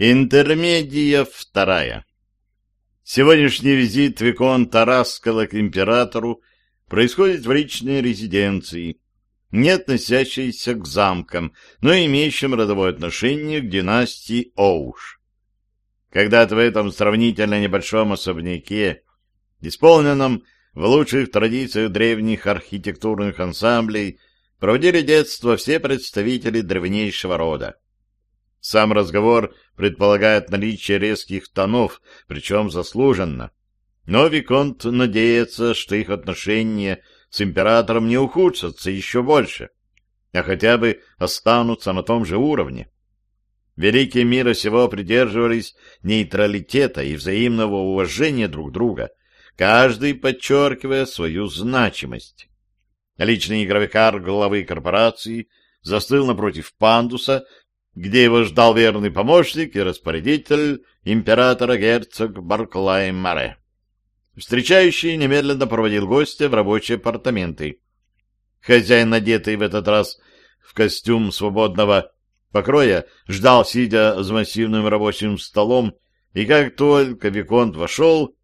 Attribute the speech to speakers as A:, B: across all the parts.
A: Интермедия вторая. Сегодняшний визит Виконта Раскала к императору происходит в личной резиденции, не относящейся к замкам, но имеющим родовое отношение к династии Оуш. Когда-то в этом сравнительно небольшом особняке, исполненном в лучших традициях древних архитектурных ансамблей, проводили детство все представители древнейшего рода. Сам разговор предполагает наличие резких тонов, причем заслуженно. Но Виконт надеется, что их отношения с императором не ухудшатся еще больше, а хотя бы останутся на том же уровне. Великие мира сего придерживались нейтралитета и взаимного уважения друг друга, каждый подчеркивая свою значимость. Личный игровикар главы корпорации застыл напротив пандуса, где его ждал верный помощник и распорядитель императора герцог Барклай Маре. Встречающий немедленно проводил гостя в рабочие апартаменты. Хозяин, надетый в этот раз в костюм свободного покроя, ждал, сидя за массивным рабочим столом, и как только Виконт вошел,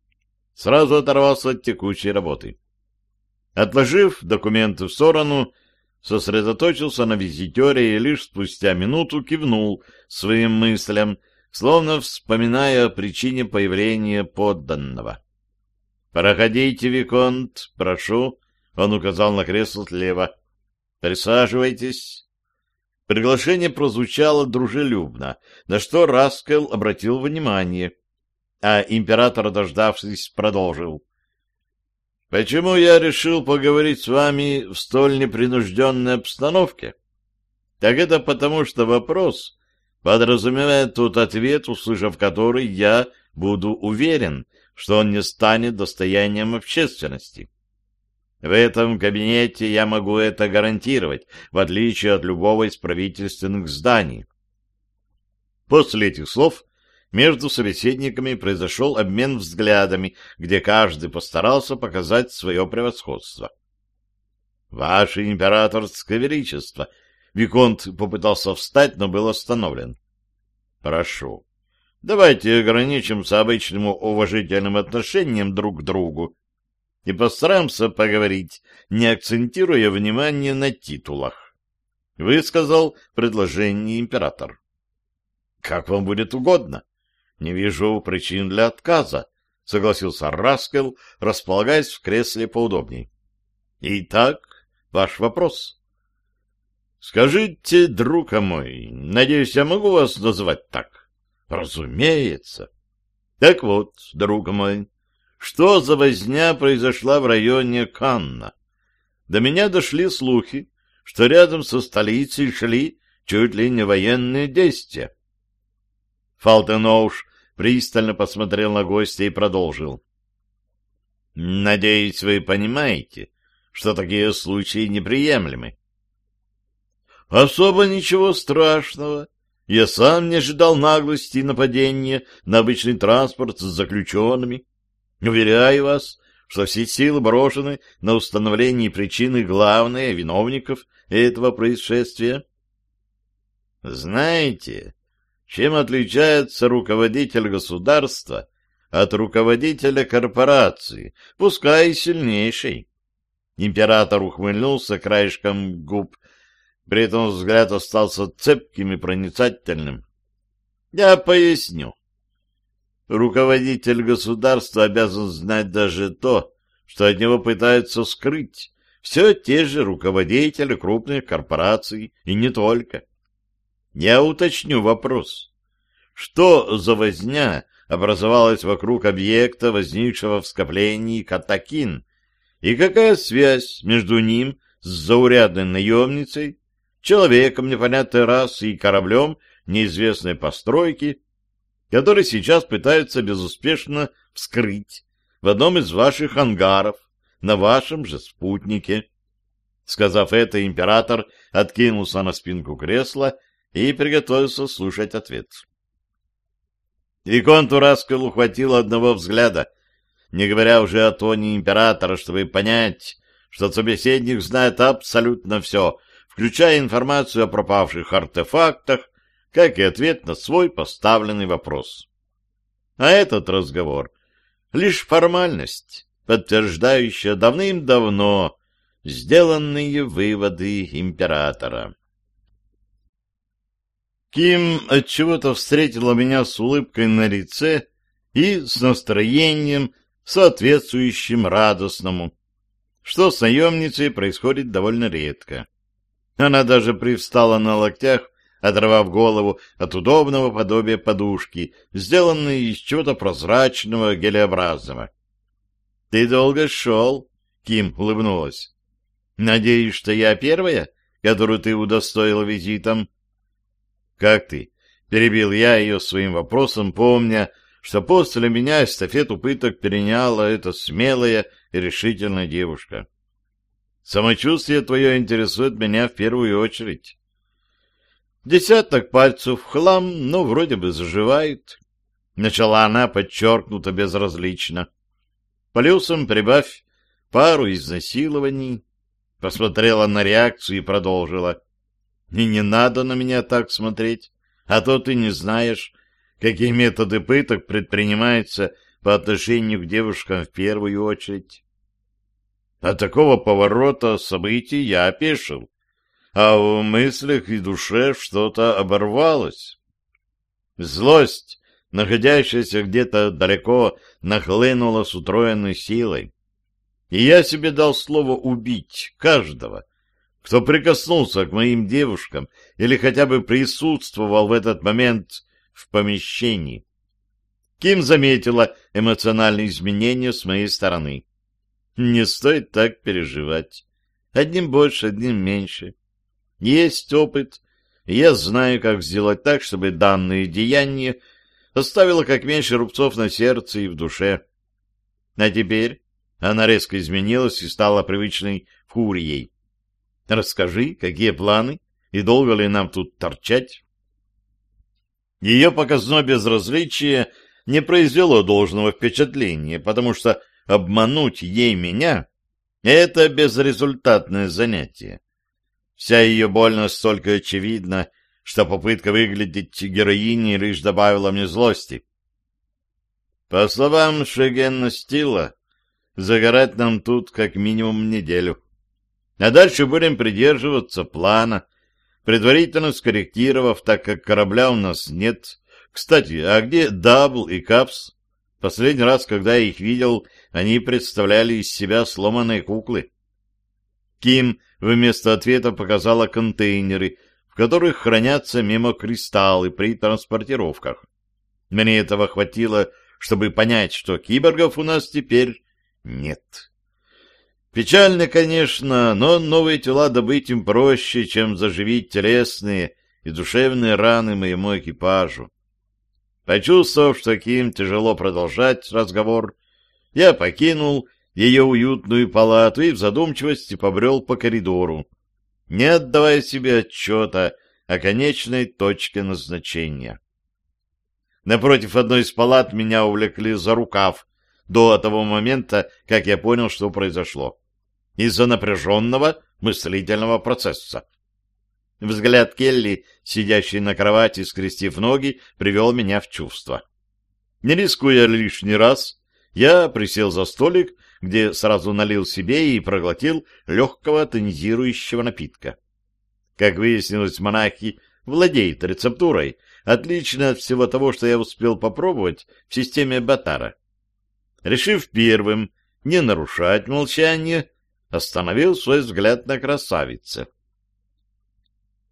A: сразу оторвался от текущей работы. Отложив документы в сторону, сосредоточился на визитере и лишь спустя минуту кивнул своим мыслям, словно вспоминая о причине появления подданного. «Проходите, Виконт, прошу», — он указал на кресло слева. «Присаживайтесь». Приглашение прозвучало дружелюбно, на что Раскел обратил внимание, а император, дождавшись, продолжил. Почему я решил поговорить с вами в столь непринужденной обстановке? Так это потому, что вопрос подразумевает тот ответ, услышав который я буду уверен, что он не станет достоянием общественности. В этом кабинете я могу это гарантировать, в отличие от любого из правительственных зданий. После этих слов между собеседниками произошел обмен взглядами, где каждый постарался показать свое превосходство. — Ваше императорское величество! — Виконт попытался встать, но был остановлен. — Прошу. Давайте ограничимся обычным уважительным отношением друг к другу и постараемся поговорить, не акцентируя внимание на титулах. Высказал предложение император. — Как вам будет угодно. Не вижу причин для отказа, согласился Раскел, располагаясь в кресле поудобней. Итак, ваш вопрос. Скажите, друг мой, надеюсь, я могу вас называть так? Разумеется. Так вот, друг мой, что за возня произошла в районе Канна? До меня дошли слухи, что рядом со столицей шли чуть ли не военные действия. Фалтеноуш пристально посмотрел на гостя и продолжил. «Надеюсь, вы понимаете, что такие случаи неприемлемы». «Особо ничего страшного. Я сам не ожидал наглости и нападения на обычный транспорт с заключенными. Уверяю вас, что все силы брошены на установление причины главных виновников этого происшествия». «Знаете...» Чем отличается руководитель государства от руководителя корпорации, пускай и сильнейшей? Император ухмыльнулся краешком губ, при этом взгляд остался цепким и проницательным. Я поясню. Руководитель государства обязан знать даже то, что от него пытаются скрыть все те же руководители крупных корпораций, и не только. Я уточню вопрос. Что за возня образовалась вокруг объекта, возникшего в скоплении Катакин, и какая связь между ним с заурядной наемницей, человеком непонятной расы и кораблем неизвестной постройки, который сейчас пытаются безуспешно вскрыть в одном из ваших ангаров на вашем же спутнике. Сказав это, император откинулся на спинку кресла и приготовился слушать ответ. Виконту Раскелу хватило одного взгляда, не говоря уже о тоне императора, чтобы понять, что собеседник знает абсолютно все, включая информацию о пропавших артефактах, как и ответ на свой поставленный вопрос. А этот разговор — лишь формальность, подтверждающая давным-давно сделанные выводы императора. Ким отчего-то встретила меня с улыбкой на лице и с настроением, соответствующим радостному, что с наемницей происходит довольно редко. Она даже привстала на локтях, оторвав голову от удобного подобия подушки, сделанной из чего-то прозрачного, гелеобразного. — Ты долго шел? — Ким улыбнулась. — Надеюсь, что я первая, которую ты удостоил визитом? — Как ты? — перебил я ее своим вопросом, помня, что после меня эстафету пыток переняла эта смелая и решительная девушка. Самочувствие твое интересует меня в первую очередь. Десяток пальцев в хлам, но вроде бы заживает. Начала она подчеркнуто безразлично. Плюсом прибавь пару изнасилований. Посмотрела на реакцию и продолжила. И не надо на меня так смотреть, а то ты не знаешь, какие методы пыток предпринимаются по отношению к девушкам в первую очередь. От такого поворота событий я опешил, а в мыслях и душе что-то оборвалось. Злость, находящаяся где-то далеко, нахлынула с утроенной силой. И я себе дал слово убить каждого, кто прикоснулся к моим девушкам или хотя бы присутствовал в этот момент в помещении. Ким заметила эмоциональные изменения с моей стороны. Не стоит так переживать. Одним больше, одним меньше. Есть опыт, и я знаю, как сделать так, чтобы данное деяние оставило как меньше рубцов на сердце и в душе. А теперь она резко изменилась и стала привычной фурией. Расскажи, какие планы, и долго ли нам тут торчать? Ее показное безразличие не произвело должного впечатления, потому что обмануть ей меня — это безрезультатное занятие. Вся ее боль настолько очевидна, что попытка выглядеть героиней лишь добавила мне злости. По словам Шегена Стила, загорать нам тут как минимум неделю. А дальше будем придерживаться плана, предварительно скорректировав, так как корабля у нас нет. Кстати, а где Дабл и Капс? Последний раз, когда я их видел, они представляли из себя сломанные куклы. Ким вместо ответа показала контейнеры, в которых хранятся мемокристаллы при транспортировках. Мне этого хватило, чтобы понять, что киборгов у нас теперь нет. Печально, конечно, но новые тела добыть им проще, чем заживить телесные и душевные раны моему экипажу. Почувствовав, что Ким тяжело продолжать разговор, я покинул ее уютную палату и в задумчивости побрел по коридору, не отдавая себе отчета о конечной точке назначения. Напротив одной из палат меня увлекли за рукав до того момента, как я понял, что произошло. Из-за напряженного мыслительного процесса. Взгляд Келли, сидящий на кровати, скрестив ноги, привел меня в чувство. Не рискуя лишний раз, я присел за столик, где сразу налил себе и проглотил легкого тонизирующего напитка. Как выяснилось, монахи владеют рецептурой, отлично от всего того, что я успел попробовать в системе Батара. Решив первым не нарушать молчание, остановил свой взгляд на красавице.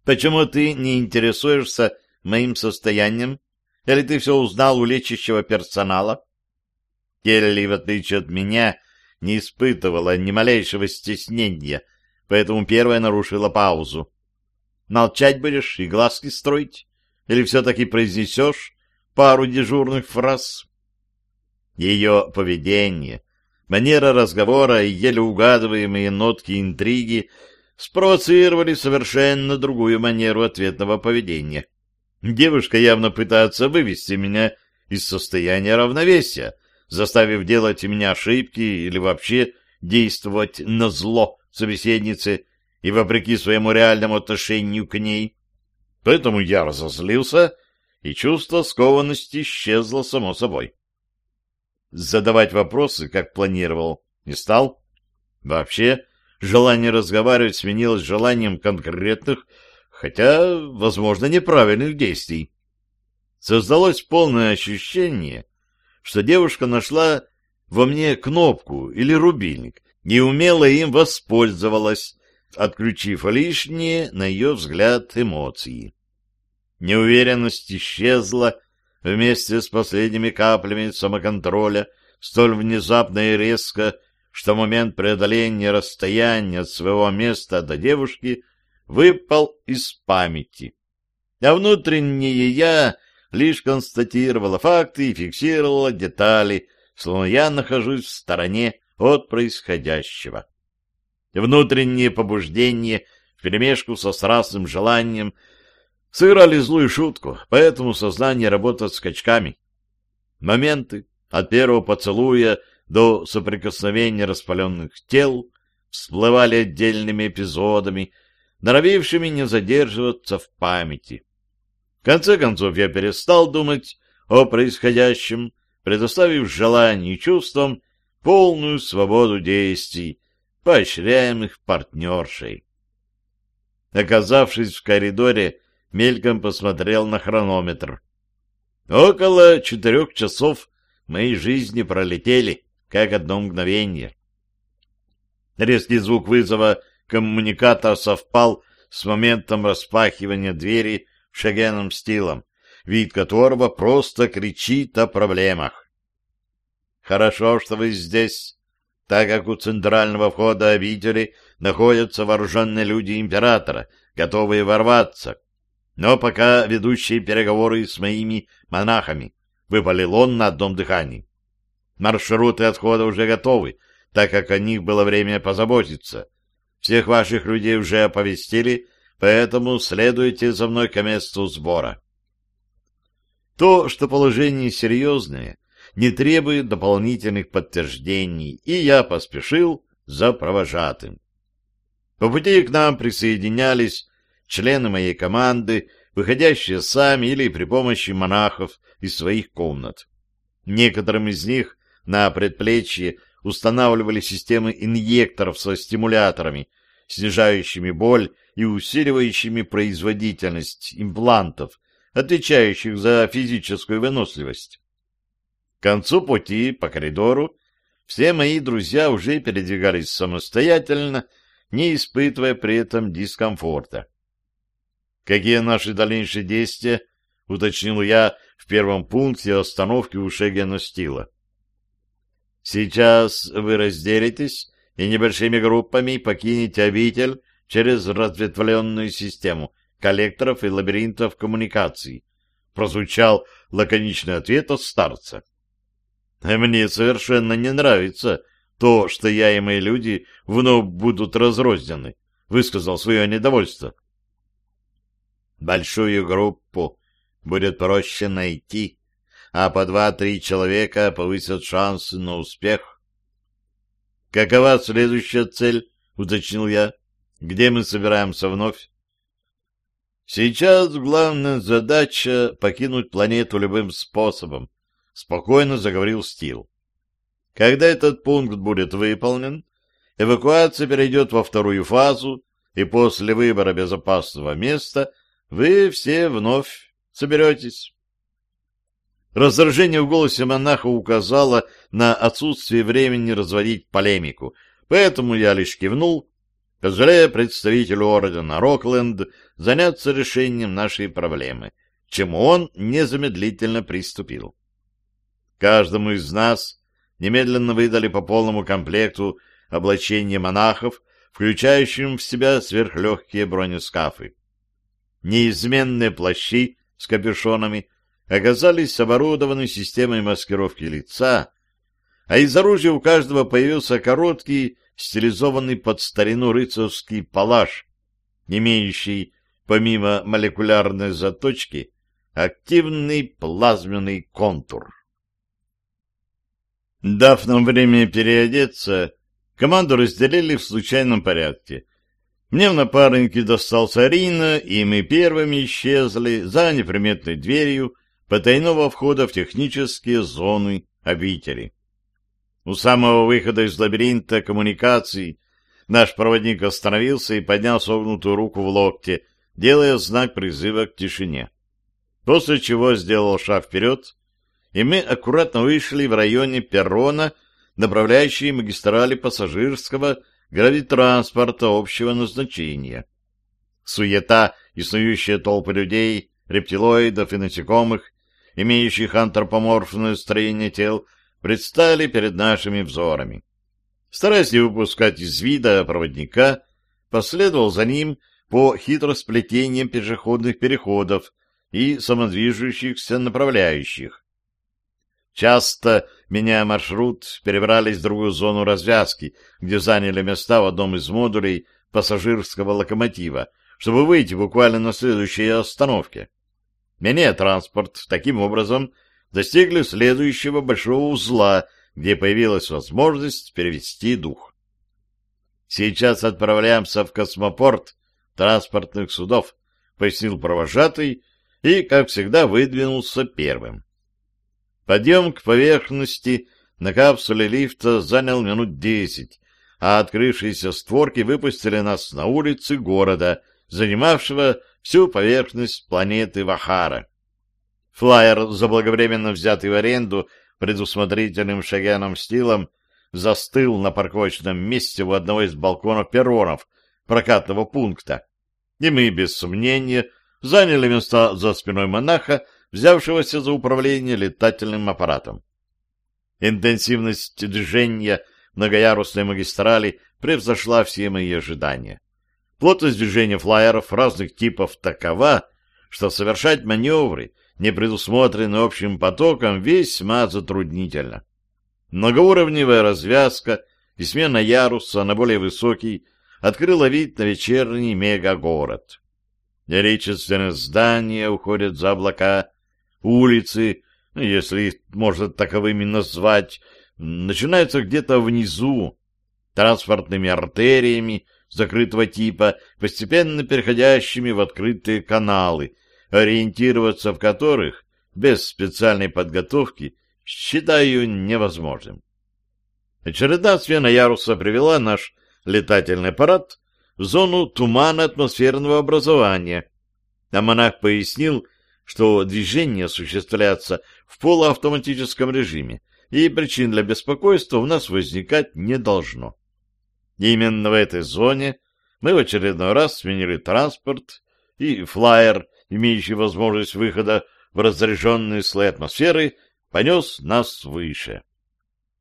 A: Почему ты не интересуешься моим состоянием? Или ты все узнал у лечащего персонала? Келли, в отличие от меня, не испытывала ни малейшего стеснения, поэтому первая нарушила паузу. Молчать будешь и глазки строить? Или все-таки произнесешь пару дежурных фраз? Ее поведение, манера разговора и еле угадываемые нотки интриги спровоцировали совершенно другую манеру ответного поведения. Девушка явно пытается вывести меня из состояния равновесия, заставив делать меня ошибки или вообще действовать на зло собеседнице и вопреки своему реальному отношению к ней. Поэтому я разозлился, и чувство скованности исчезло само собой. Задавать вопросы, как планировал, не стал. Вообще, желание разговаривать сменилось желанием конкретных, хотя, возможно, неправильных действий. Создалось полное ощущение, что девушка нашла во мне кнопку или рубильник и умело им воспользовалась, отключив лишние, на ее взгляд, эмоции. Неуверенность исчезла вместе с последними каплями самоконтроля, столь внезапно и резко, что момент преодоления расстояния от своего места до девушки выпал из памяти. А внутреннее «я» лишь констатировала факты и фиксировала детали, словно я нахожусь в стороне от происходящего. Внутреннее побуждение вперемешку со страстным желанием сыграли злую шутку, поэтому сознание работает скачками. Моменты от первого поцелуя до соприкосновения распаленных тел всплывали отдельными эпизодами, норовившими не задерживаться в памяти. В конце концов, я перестал думать о происходящем, предоставив желанию и чувствам полную свободу действий, поощряемых партнершей. Оказавшись в коридоре, мельком посмотрел на хронометр. Около четырех часов моей жизни пролетели, как одно мгновение. Резкий звук вызова коммуникатора совпал с моментом распахивания двери шагеном стилом, вид которого просто кричит о проблемах. «Хорошо, что вы здесь, так как у центрального входа обители находятся вооруженные люди императора, готовые ворваться. Но пока ведущие переговоры с моими монахами, выпалил он на одном дыхании. Маршруты отхода уже готовы, так как о них было время позаботиться. Всех ваших людей уже оповестили, поэтому следуйте за мной к месту сбора. То, что положение серьезное, не требует дополнительных подтверждений, и я поспешил за провожатым. По пути к нам присоединялись члены моей команды, выходящие сами или при помощи монахов из своих комнат. Некоторым из них на предплечье устанавливали системы инъекторов со стимуляторами, снижающими боль и усиливающими производительность имплантов, отвечающих за физическую выносливость. К концу пути по коридору все мои друзья уже передвигались самостоятельно, не испытывая при этом дискомфорта. «Какие наши дальнейшие действия?» — уточнил я в первом пункте остановки у Шегена Стила. «Сейчас вы разделитесь и небольшими группами покинете обитель через разветвленную систему коллекторов и лабиринтов коммуникаций», — прозвучал лаконичный ответ от старца. «Мне совершенно не нравится то, что я и мои люди вновь будут разрознены», — высказал свое недовольство. «Большую группу будет проще найти, а по два-три человека повысят шансы на успех». «Какова следующая цель?» — уточнил я. Где мы собираемся вновь? Сейчас главная задача — покинуть планету любым способом, — спокойно заговорил Стил. Когда этот пункт будет выполнен, эвакуация перейдет во вторую фазу, и после выбора безопасного места вы все вновь соберетесь. Раздражение в голосе монаха указало на отсутствие времени разводить полемику, поэтому я лишь кивнул позволяя представителю ордена Рокленд заняться решением нашей проблемы, чему он незамедлительно приступил. Каждому из нас немедленно выдали по полному комплекту облачения монахов, включающим в себя сверхлегкие бронескафы. Неизменные плащи с капюшонами оказались оборудованы системой маскировки лица, а из оружия у каждого появился короткий стилизованный под старину рыцарский палаш, имеющий, помимо молекулярной заточки, активный плазменный контур. Дав нам время переодеться, команду разделили в случайном порядке. Мне в напарнике достался Рина, и мы первыми исчезли за неприметной дверью потайного входа в технические зоны обители. У самого выхода из лабиринта коммуникаций наш проводник остановился и поднял согнутую руку в локте, делая знак призыва к тишине. После чего сделал шаг вперед, и мы аккуратно вышли в районе перрона, направляющей магистрали пассажирского гравитранспорта общего назначения. Суета и снующие толпы людей, рептилоидов и насекомых, имеющих антропоморфное строение тел, предстали перед нашими взорами. Стараясь не выпускать из вида проводника, последовал за ним по хитросплетениям пешеходных переходов и самодвижущихся направляющих. Часто, меняя маршрут, перебрались в другую зону развязки, где заняли места в одном из модулей пассажирского локомотива, чтобы выйти буквально на следующей остановке. Меняя транспорт, таким образом достигли следующего большого узла, где появилась возможность перевести дух. Сейчас отправляемся в космопорт транспортных судов, пояснил провожатый и, как всегда, выдвинулся первым. Подъем к поверхности на капсуле лифта занял минут десять, а открывшиеся створки выпустили нас на улицы города, занимавшего всю поверхность планеты Вахара. Флайер, заблаговременно взятый в аренду предусмотрительным шагяном стилом, застыл на парковочном месте у одного из балконов перронов прокатного пункта, и мы, без сомнения, заняли места за спиной монаха, взявшегося за управление летательным аппаратом. Интенсивность движения многоярусной магистрали превзошла все мои ожидания. Плотность движения флайеров разных типов такова, что совершать маневры, не предусмотренные общим потоком, весьма затруднительно. Многоуровневая развязка и смена яруса на более высокий открыла вид на вечерний мегагород. Величественные здания уходят за облака, улицы, если их можно таковыми назвать, начинаются где-то внизу, транспортными артериями закрытого типа, постепенно переходящими в открытые каналы, ориентироваться в которых без специальной подготовки считаю невозможным. Очередная смена яруса привела наш летательный аппарат в зону тумана атмосферного образования, а монах пояснил, что движение осуществляется в полуавтоматическом режиме, и причин для беспокойства у нас возникать не должно. Именно в этой зоне мы в очередной раз сменили транспорт, и флайер, имеющий возможность выхода в разряженные слои атмосферы, понес нас выше.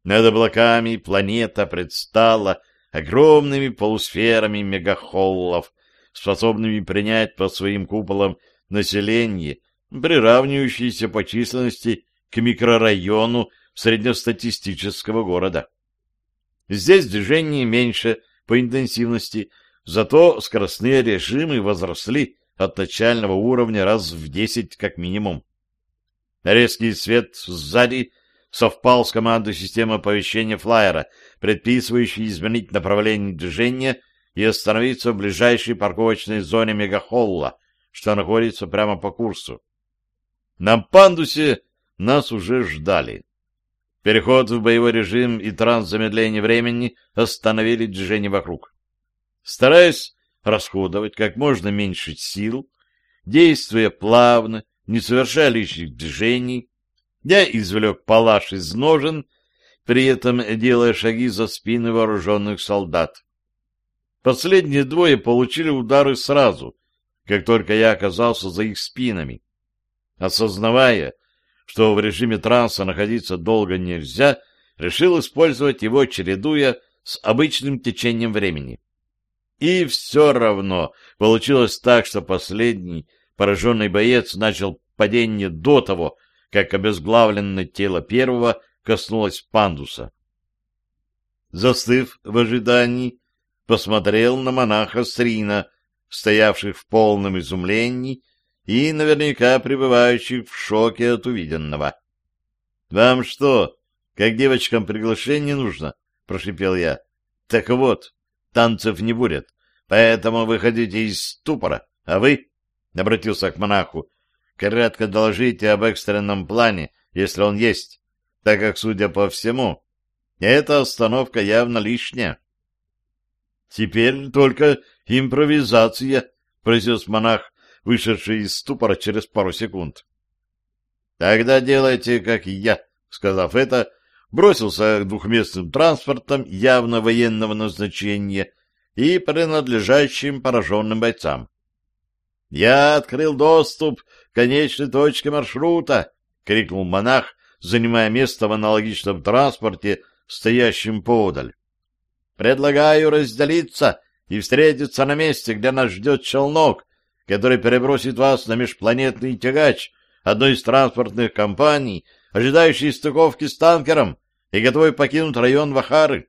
A: Над облаками планета предстала огромными полусферами мегахоллов, способными принять под своим куполом население приравнивающийся по численности к микрорайону среднестатистического города. Здесь движение меньше по интенсивности, зато скоростные режимы возросли от начального уровня раз в десять как минимум. Резкий свет сзади совпал с командой системы оповещения флайера, предписывающей изменить направление движения и остановиться в ближайшей парковочной зоне мегахолла, что находится прямо по курсу. На пандусе нас уже ждали. Переход в боевой режим и транс-замедление времени остановили движение вокруг. Стараясь расходовать как можно меньше сил, действуя плавно, не совершая лишних движений, я извлек палаш из ножен, при этом делая шаги за спины вооруженных солдат. Последние двое получили удары сразу, как только я оказался за их спинами. Осознавая, что в режиме транса находиться долго нельзя, решил использовать его, чередуя с обычным течением времени. И все равно получилось так, что последний пораженный боец начал падение до того, как обезглавленное тело первого коснулось пандуса. Застыв в ожидании, посмотрел на монаха Срина, стоявших в полном изумлении и наверняка пребывающих в шоке от увиденного. — Вам что, как девочкам приглашение нужно? — прошипел я. — Так вот, танцев не будет. Поэтому выходите из ступора, а вы, — обратился к монаху, — кратко доложите об экстренном плане, если он есть, так как, судя по всему, эта остановка явно лишняя. — Теперь только импровизация, — произнес монах, вышедший из ступора через пару секунд. — Тогда делайте, как я, — сказав это, бросился к двухместным транспортам явно военного назначения и принадлежащим пораженным бойцам. — Я открыл доступ к конечной точке маршрута! — крикнул монах, занимая место в аналогичном транспорте, стоящем подаль. — Предлагаю разделиться и встретиться на месте, где нас ждет челнок, который перебросит вас на межпланетный тягач одной из транспортных компаний, ожидающий стыковки с танкером и готовый покинуть район Вахары.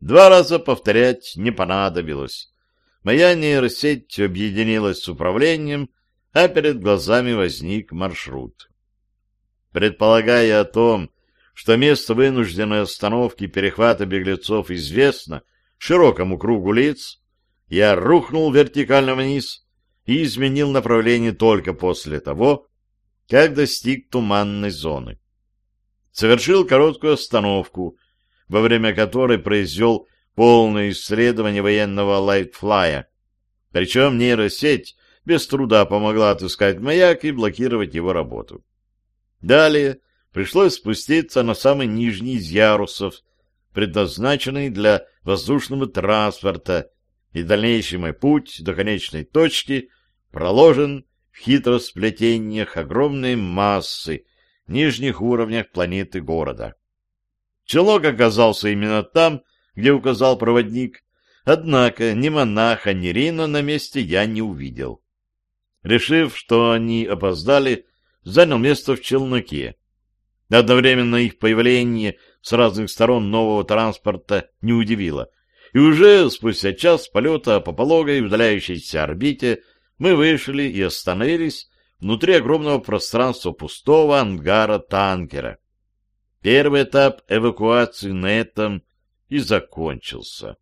A: Два раза повторять не понадобилось. Моя нейросеть объединилась с управлением, а перед глазами возник маршрут. Предполагая о том, что место вынужденной остановки перехвата беглецов известно широкому кругу лиц, я рухнул вертикально вниз и изменил направление только после того, как достиг туманной зоны. Совершил короткую остановку, во время которой произвел полное исследование военного лайтфлая. Причем нейросеть без труда помогла отыскать маяк и блокировать его работу. Далее пришлось спуститься на самый нижний из ярусов, предназначенный для воздушного транспорта, и дальнейший мой путь до конечной точки проложен в хитросплетениях огромной массы нижних уровнях планеты города. Челнок оказался именно там, где указал проводник, однако ни монаха, ни Рина на месте я не увидел. Решив, что они опоздали, занял место в челноке. Одновременно их появление с разных сторон нового транспорта не удивило, и уже спустя час полета по пологой удаляющейся орбите мы вышли и остановились внутри огромного пространства пустого ангара танкера. Первый этап эвакуации на этом и закончился.